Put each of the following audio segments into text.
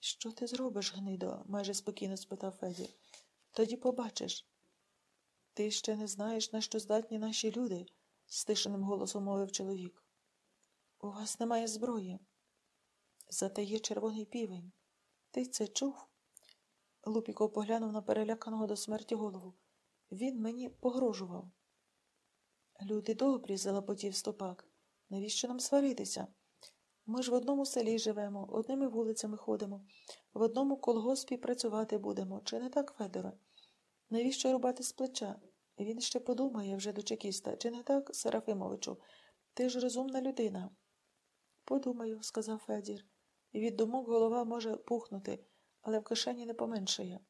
Що ти зробиш, гнидо? майже спокійно спитав Федір. Тоді побачиш. Ти ще не знаєш, на що здатні наші люди, стишеним голосом мовив чоловік. У вас немає зброї. Зате є червоний півень. Ти це чув? Лупіков поглянув на переляканого до смерті голову. Він мені погрожував. Люди добрі, залопотів стопак. Навіщо нам сваритися? Ми ж в одному селі живемо, одними вулицями ходимо, в одному колгоспі працювати будемо. Чи не так, Федоре? Навіщо рубати з плеча? Він ще подумає вже до чекіста. Чи не так, Серафимовичу? Ти ж розумна людина. Подумаю, сказав Федір. Від думок голова може пухнути, але в кишені не поменшає.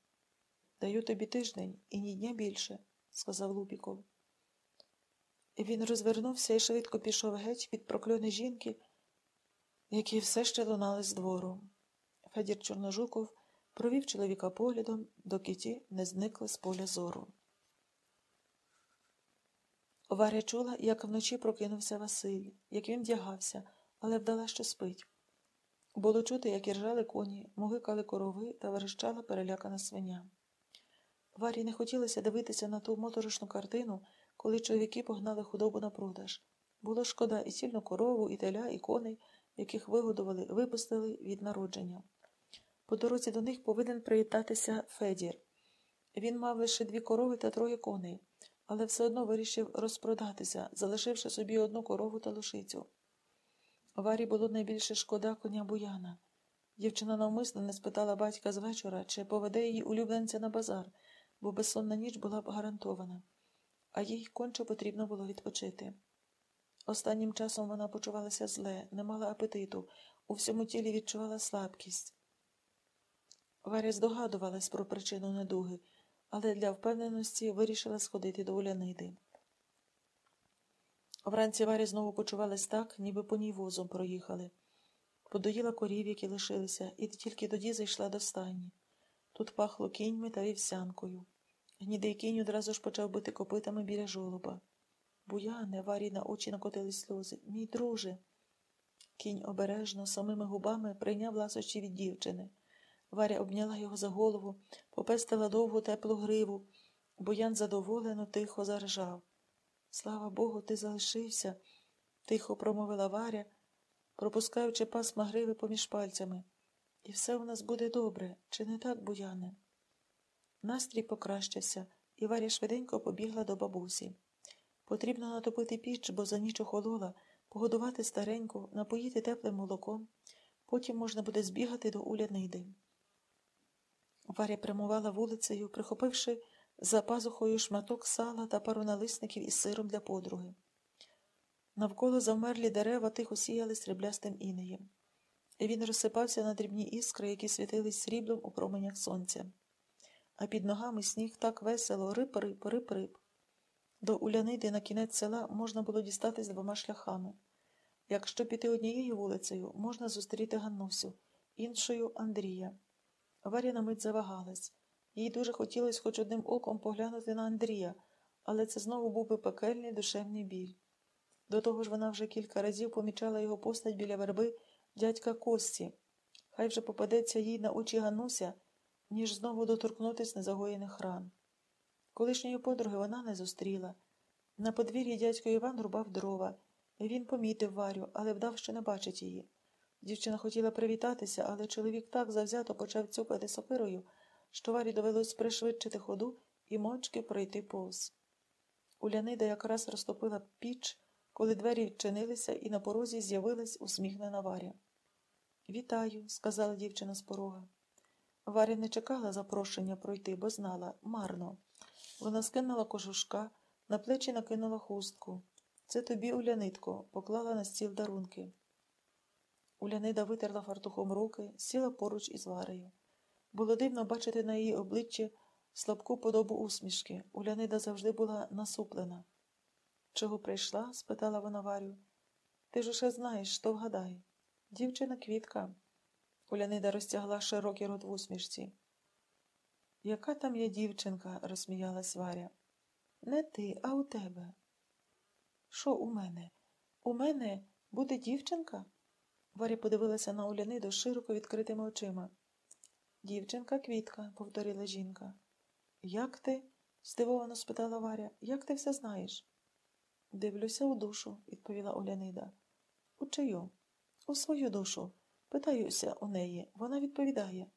Даю тобі тиждень і ні дня більше, сказав Лупіков. Він розвернувся і швидко пішов геть під прокльони жінки, які все ще лунали з двору. Федір Чорножуков провів чоловіка поглядом, доки ті не зникли з поля зору. Варя чула, як вночі прокинувся Василь, як він вдягався, але вдала, що спить. Було чути, як іржали коні, мугикали корови та верещала перелякана свиня. Варі не хотілося дивитися на ту моторошну картину, коли чоловіки погнали худобу на продаж. Було шкода і сильну корову, і теля, і коней, яких вигодували, випустили від народження. По дорозі до них повинен приєднатися Федір. Він мав лише дві корови та троє коней, але все одно вирішив розпродатися, залишивши собі одну корову та лошицю. Варі було найбільше шкода коня буяна. Дівчина навмисно не спитала батька з вечора, чи поведе її улюбленця на базар, бо безсонна ніч була б гарантована, а їй конче потрібно було відпочити. Останнім часом вона почувалася зле, не мала апетиту, у всьому тілі відчувала слабкість. Варя здогадувалась про причину недуги, але для впевненості вирішила сходити до Уляниди. Вранці Варя знову почувалась так, ніби по ній возом проїхали. Подоїла корів, які лишилися, і тільки тоді зайшла до стайні. Тут пахло кіньми та вівсянкою. Гнідий кінь одразу ж почав бити копитами біля жолоба. Буяне, Варі на очі накотили сльози. Мій друже. Кінь обережно, самими губами прийняв ласощі від дівчини. Варя обняла його за голову, попестила довгу теплу гриву. Буян задоволено, тихо заржав. Слава Богу, ти залишився, тихо промовила Варя, пропускаючи пасма гриви поміж пальцями. І все у нас буде добре, чи не так, буяне? Настрій покращився, і Варя швиденько побігла до бабусі. Потрібно натопити піч, бо за ніч охолола, погодувати стареньку, напоїти теплим молоком. Потім можна буде збігати до Уляниди. Варя прямувала вулицею, прихопивши за пазухою шматок сала та пару налисників із сиром для подруги. Навколо завмерлі дерева тихо сіяли сріблястим інеєм. Він розсипався на дрібні іскри, які світились сріблом у променях сонця. А під ногами сніг так весело рип-рип, рип-рип. До Уляниди на кінець села можна було дістатись двома шляхами. Якщо піти однією вулицею, можна зустріти Ганнусю, іншою Андрія. Варя на мить завагалась. Їй дуже хотілося хоч одним оком поглянути на Андрія, але це знову був би пекельний душевний біль. До того ж вона вже кілька разів помічала його постать біля верби дядька Кості. Хай вже попадеться їй на очі Гануся, ніж знову доторкнутись незагоєних ран. Колишньої подруги вона не зустріла. На подвір'ї дядько Іван рубав дрова. Він помітив Варю, але вдав, що не бачить її. Дівчина хотіла привітатися, але чоловік так завзято почав цюкати сокирою, що Варі довелось пришвидшити ходу і мовчки пройти повз. Улянида якраз розтопила піч, коли двері відчинилися, і на порозі з'явилась усміхнена Варя. Вітаю, сказала дівчина з порога. Варя не чекала запрошення пройти, бо знала марно. Вона скинула кожушка, на плечі накинула хустку. Це тобі, Улянитко, поклала на стіл дарунки. Улянида витерла фартухом руки, сіла поруч із Варею. Було дивно бачити на її обличчі слабку подобу усмішки. Улянида завжди була насуплена. Чого прийшла? спитала вона Варю. Ти ж усе знаєш, що вгадай. Дівчина квітка. Улянида розтягла широкий рот в усмішці. Яка там є дівчинка? розсміялась Варя. Не ти, а у тебе. Що у мене? У мене буде дівчинка? Варя подивилася на Уляниду широко відкритими очима. Дівчинка квітка, повторила жінка. Як ти? здивовано спитала Варя. Як ти все знаєш? Дивлюся у душу, відповіла Олянида. У чию? У свою душу. Питаюся у неї. Вона відповідає.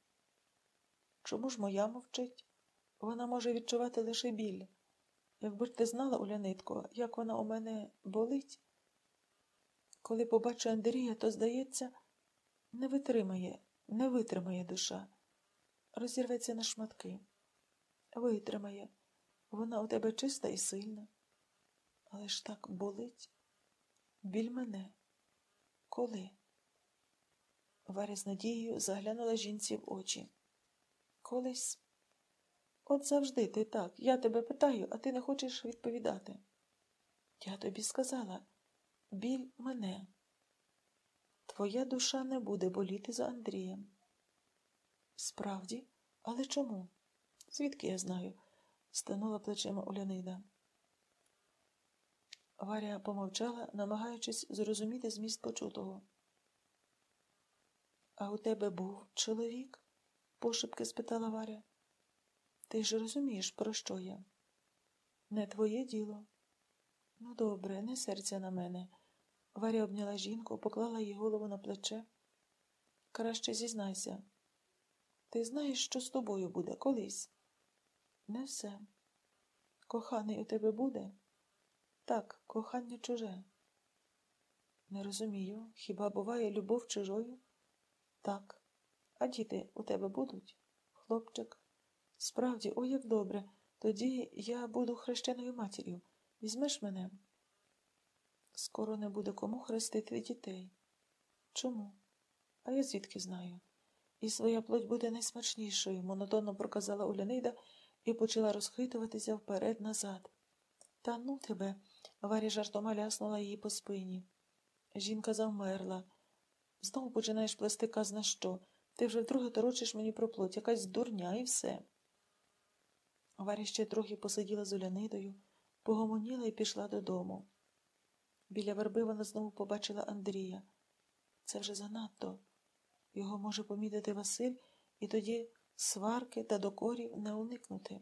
Чому ж моя мовчить? Вона може відчувати лише біль. Якби ж ти знала, Улянитко, як вона у мене болить. Коли побачу Андрія, то, здається, не витримає, не витримає душа. Розірветься на шматки. Витримає. Вона у тебе чиста і сильна. Але ж так болить. Біль мене. Коли? Варя з надією заглянула жінці в очі. Колись. От завжди ти так. Я тебе питаю, а ти не хочеш відповідати. Я тобі сказала біль мене. Твоя душа не буде боліти за Андрієм. Справді, але чому? Звідки я знаю? станула плечима Улянида. Варя помовчала, намагаючись зрозуміти зміст почутого. А у тебе був чоловік? Пошепки спитала Варя. Ти ж розумієш, про що я? Не твоє діло. Ну, добре, не серця на мене. Варя обняла жінку, поклала їй голову на плече. Краще зізнайся. Ти знаєш, що з тобою буде колись? Не все. Коханий у тебе буде? Так, кохання чуже. Не розумію, хіба буває любов чужою? Так. А діти у тебе будуть? Хлопчик. Справді, ой, як добре. Тоді я буду хрещеною матір'ю. Візьмеш мене? Скоро не буде кому хрестити дітей. Чому? А я звідки знаю? І своя плоть буде найсмачнішою, монотонно проказала Улянида і почала розхитуватися вперед назад. Та ну тебе. Варя жартома ляснула її по спині. Жінка завмерла. Знову починаєш плести казна що. Ти вже вдруге торочиш мені про плоть, якась дурня і все. Варя ще трохи посиділа з Улянидою, погомоніла і пішла додому. Біля верби вона знову побачила Андрія. Це вже занадто. Його може помітити Василь, і тоді сварки та докорів не уникнути.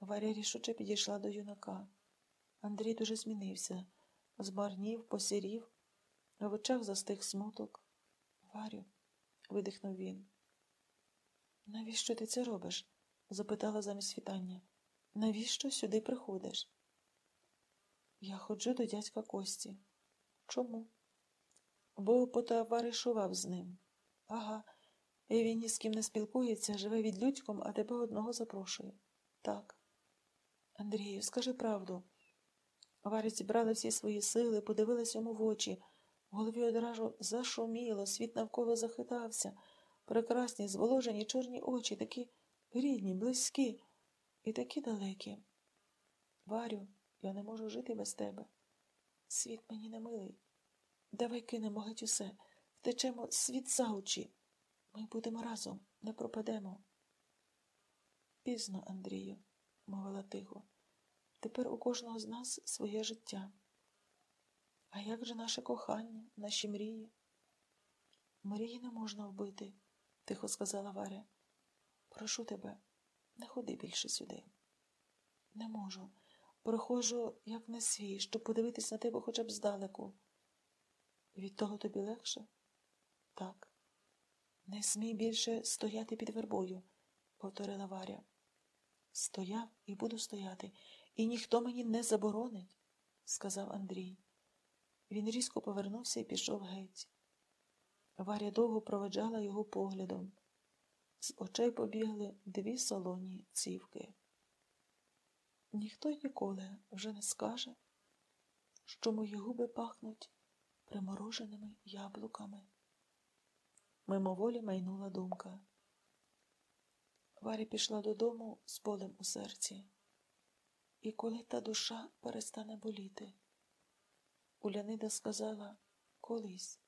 Варя рішуче підійшла до юнака. Андрій дуже змінився, змарнів, посірів, в очах застиг смуток. Варю, видихнув він. Навіщо ти це робиш? запитала замість вітання. Навіщо сюди приходиш? Я ходжу до дядька Кості. Чому? Бо потоваришував з ним. Ага, і він ні з ким не спілкується, живе відлюдьком, а тебе одного запрошує. Так. Андрію, скажи правду. Варя зібрала всі свої сили, подивилась йому в очі. Голові одразу зашуміло, світ навколо захитався. Прекрасні, зволожені чорні очі, такі рідні, близькі і такі далекі. Варю, я не можу жити без тебе. Світ мені не милий. Давай кинемо геть усе, втечемо світ за очі. Ми будемо разом, не пропадемо. Пізно, Андрію, мовила тихо. Тепер у кожного з нас своє життя. А як же наше кохання, наші мрії? Мрії не можна вбити, тихо сказала Варя. Прошу тебе, не ходи більше сюди. Не можу. Проходжу, як не свій, щоб подивитись на тебе хоча б здалеку. Від того тобі легше? Так. Не смій більше стояти під вербою, повторила Варя. Стояв і буду стояти, і ніхто мені не заборонить, сказав Андрій. Він різко повернувся і пішов геть. Варя довго проведжала його поглядом. З очей побігли дві солоні цівки. Ніхто ніколи вже не скаже, що мої губи пахнуть примороженими яблуками. Мимоволі майнула думка. Варя пішла додому з болем у серці. І коли та душа перестане боліти, Улянида сказала колись,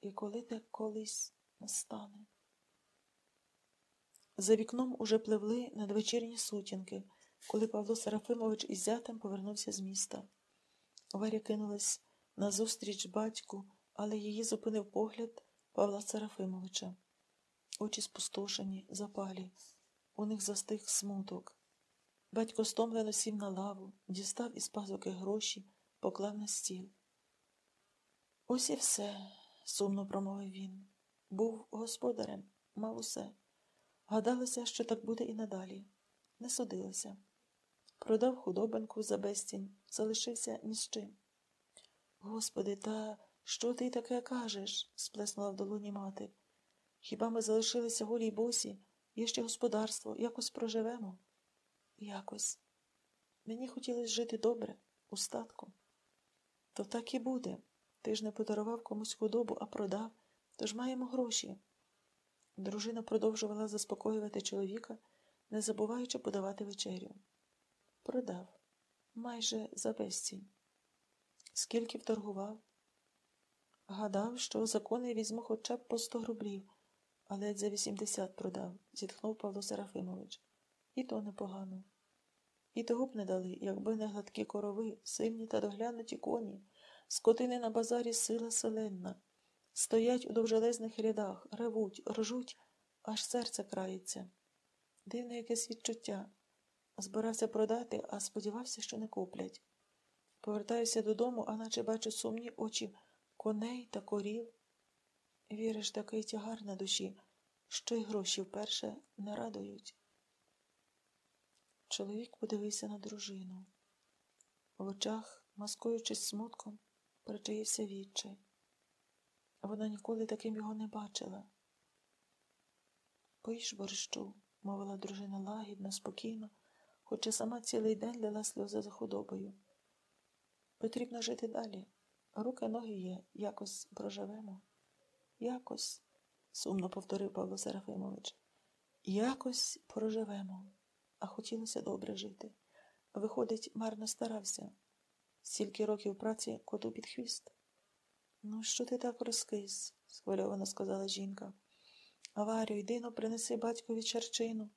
і коли те колись настане. За вікном уже пливли надвечірні сутінки, коли Павло Серафимович із зятем повернувся з міста. Варя кинулась назустріч батьку, але її зупинив погляд Павла Серафимовича. очі спустошені, запалі. У них застиг смуток. Батько стомлено сів на лаву, дістав із пазуки гроші, поклав на стіл. Ось і все, сумно промовив він. Був господарем, мав усе. Гадалося, що так буде і надалі. Не судилося. Продав худобинку за безцінь, залишився ні з чим. Господи, та що ти таке кажеш? сплеснула в долоні мати. Хіба ми залишилися голі й босі, є ще господарство, якось проживемо? Якось. Мені хотілося жити добре, у статку. То так і буде. Ти ж не подарував комусь худобу, а продав, тож маємо гроші. Дружина продовжувала заспокоювати чоловіка, не забуваючи подавати вечерю. Продав майже за безцінь. Скільки вторгував? Гадав, що закони візьму хоча б по сто рублів, а ледь за вісімдесят продав, зітхнув Павло Серафимович. І то непогано. І того б не дали, якби не гладкі корови, сильні та доглянуті коні, скотини на базарі сила селенна. Стоять у довжелезних рядах, ревуть, ржуть, аж серце крається. Дивне якесь відчуття. Збирався продати, а сподівався, що не куплять. Повертаюся додому, а наче бачу сумні очі коней та корів. Віриш, такий тягар на душі, що й гроші вперше не радують. Чоловік подивився на дружину. В очах, маскуючись смутком, причаївся відчай. Вона ніколи таким його не бачила. Поїж борщу, мовила дружина лагідно, спокійно, хоча сама цілий день лила сльози за худобою. Потрібно жити далі. Руки, ноги є, якось проживемо. Якось, сумно повторив Павло Серафимович, якось проживемо, а хотілося добре жити. Виходить, марно старався. Стільки років праці коту під хвіст. Ну, що ти так розкис? схвильовано сказала жінка. Аварю, йди но принеси батькові черчину.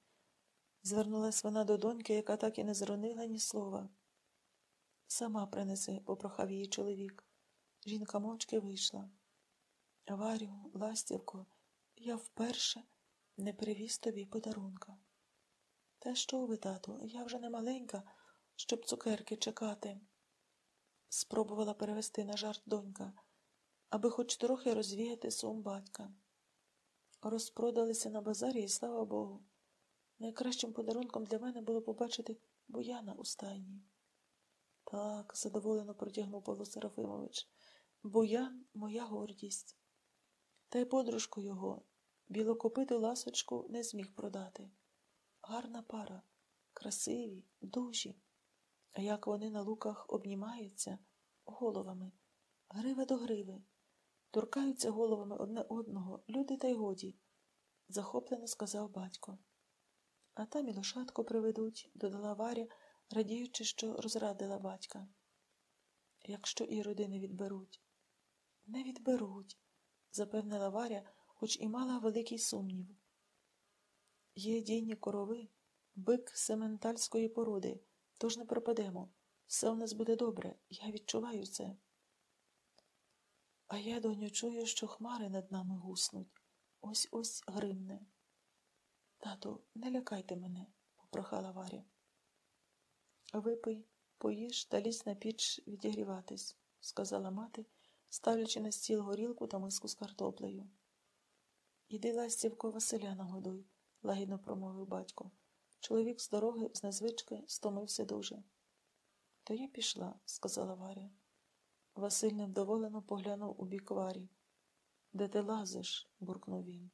Звернулась вона до доньки, яка так і не зронила ні слова. Сама принеси, попрохав її чоловік. Жінка мовчки вийшла. Аварю, ластівко, я вперше не привіз тобі подарунка. Та що ви, тату, я вже не маленька, щоб цукерки чекати. Спробувала перевести на жарт донька, аби хоч трохи розвіяти сум батька. Розпродалися на базарі, і слава Богу. Найкращим подарунком для мене було побачити буяна у стайні. Так, задоволено протягнув Павло Серафимович. Буян моя гордість. Та й подружку його, білокопиту ласочку, не зміг продати. Гарна пара, красиві, дужі. Як вони на луках обнімаються головами, грива до гриви, торкаються головами одне одного, люди та й годі, захоплено сказав батько. А там і лошадку приведуть, додала Варя, радіючи, що розрадила батька. Якщо і родини відберуть, не відберуть, запевнила Варя, хоч і мала великий сумнів. Є дійні корови, бик сементальської породи, тож не пропадемо. Все у нас буде добре, я відчуваю це. А я, доню, чую, що хмари над нами гуснуть. Ось ось гримне. Тату, не лякайте мене, попрохала Варя. Випий, поїж та лізь на піч відігріватись, сказала мати, ставлячи на стіл горілку та миску з картоплею. Іди, ластівко, Василя нагодуй, лагідно промовив батько. Чоловік з дороги, з незвички, стомився дуже. То я пішла, сказала Варя. Василь невдоволено поглянув у бік Варі. Де ти лазиш? буркнув він.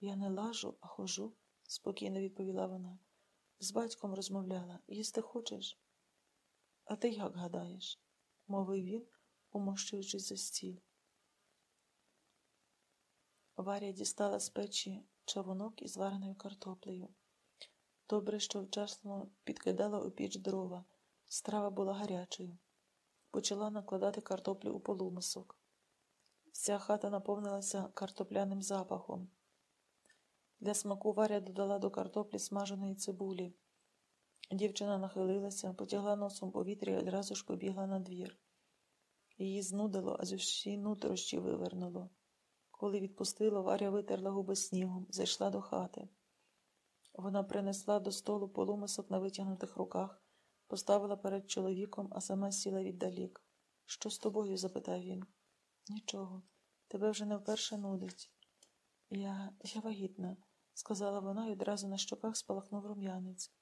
Я не лажу, а хожу, спокійно відповіла вона. З батьком розмовляла. Їсти хочеш? А ти як гадаєш? мовив він, умощуючись за стіль. Варя дістала з печі чавунок із вареною картоплею. Добре, що вчасно підкидала у піч дрова. Страва була гарячою. Почала накладати картоплю у полумисок. Вся хата наповнилася картопляним запахом. Для смаку Варя додала до картоплі смаженої цибулі. Дівчина нахилилася, потягла носом повітря і одразу ж побігла на двір. Її знудило, а з усі нутрощі вивернуло. Коли відпустило, Варя витерла губи снігом, зайшла до хати. Вона принесла до столу полумисок на витягнутих руках, поставила перед чоловіком, а сама сіла віддалік. Що з тобою? запитав він. Нічого, тебе вже не вперше нудить. Я, я вагітна, сказала вона і одразу на щоках спалахнув рум'янець.